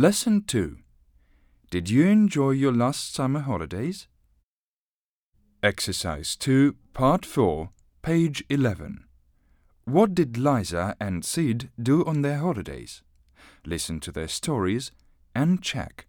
Lesson 2 Did you enjoy your last summer holidays? Exercise 2, Part 4, page 11. What did Liza and Sid do on their holidays? Listen to their stories and check.